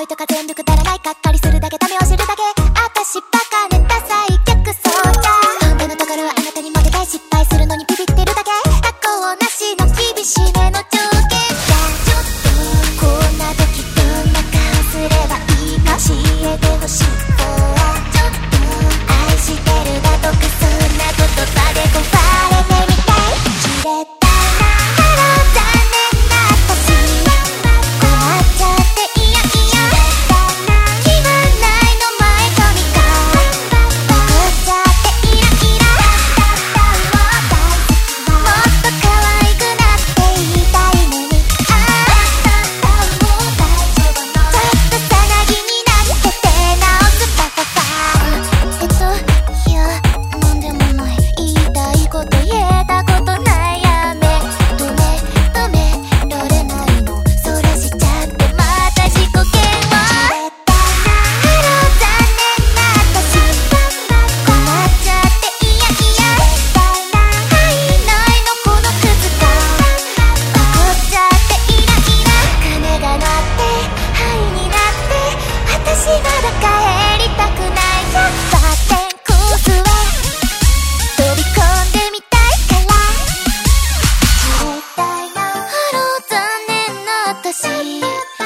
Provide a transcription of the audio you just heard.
恋とか全力だら see